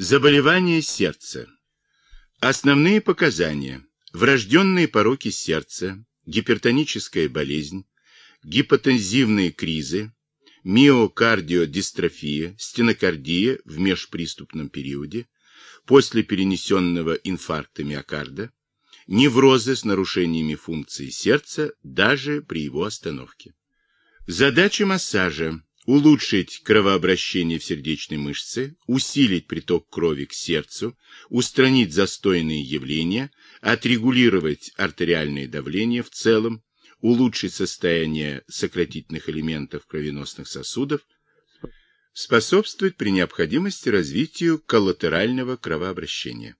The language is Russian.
Заболевания сердца. Основные показания. Врожденные пороки сердца, гипертоническая болезнь, гипотензивные кризы, миокардиодистрофия, стенокардия в межприступном периоде, после перенесенного инфаркта миокарда, неврозы с нарушениями функции сердца даже при его остановке. Задача массажа – улучшить кровообращение в сердечной мышце, усилить приток крови к сердцу, устранить застойные явления, отрегулировать артериальное давление в целом, улучшить состояние сократительных элементов кровеносных сосудов, способствовать при необходимости развитию коллатерального кровообращения.